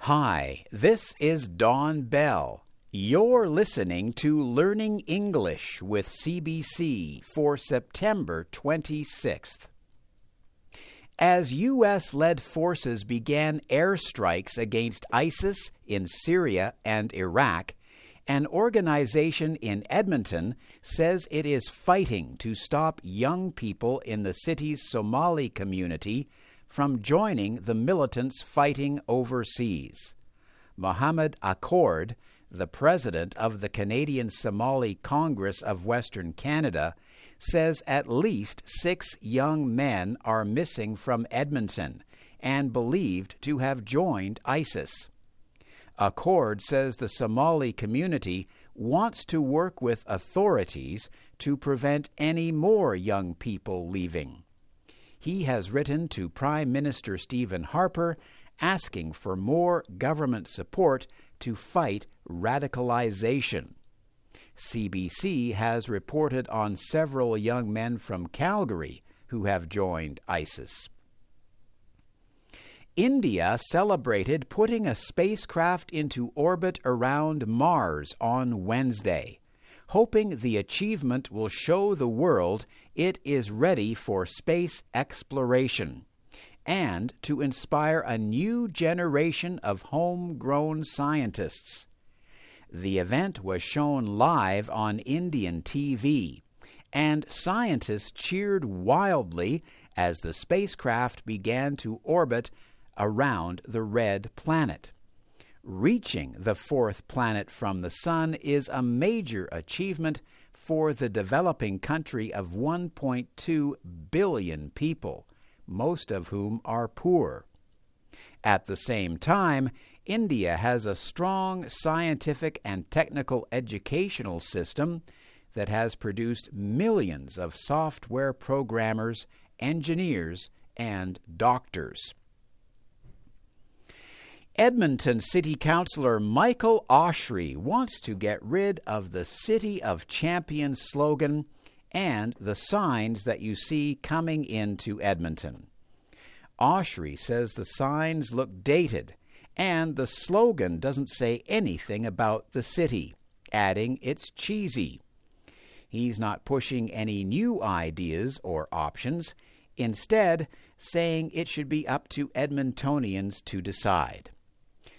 Hi, this is Don Bell. You're listening to Learning English with CBC for September 26th. As U.S. led forces began airstrikes against ISIS in Syria and Iraq, an organization in Edmonton says it is fighting to stop young people in the city's Somali community from joining the militants fighting overseas. Mohammed Accord, the president of the Canadian Somali Congress of Western Canada, says at least six young men are missing from Edmonton and believed to have joined ISIS. Accord says the Somali community wants to work with authorities to prevent any more young people leaving he has written to Prime Minister Stephen Harper asking for more government support to fight radicalization. CBC has reported on several young men from Calgary who have joined ISIS. India celebrated putting a spacecraft into orbit around Mars on Wednesday hoping the achievement will show the world it is ready for space exploration and to inspire a new generation of homegrown scientists. The event was shown live on Indian TV, and scientists cheered wildly as the spacecraft began to orbit around the red planet. Reaching the fourth planet from the Sun is a major achievement for the developing country of 1.2 billion people, most of whom are poor. At the same time, India has a strong scientific and technical educational system that has produced millions of software programmers, engineers, and doctors. Edmonton City Councillor Michael Oshry wants to get rid of the City of Champions slogan and the signs that you see coming into Edmonton. Oshry says the signs look dated and the slogan doesn't say anything about the city, adding it's cheesy. He's not pushing any new ideas or options, instead, saying it should be up to Edmontonians to decide.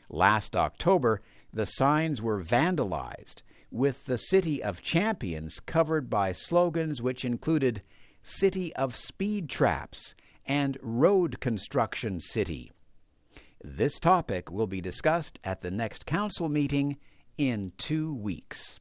Last October, the signs were vandalized, with the City of Champions covered by slogans which included City of Speed Traps and Road Construction City. This topic will be discussed at the next council meeting in two weeks.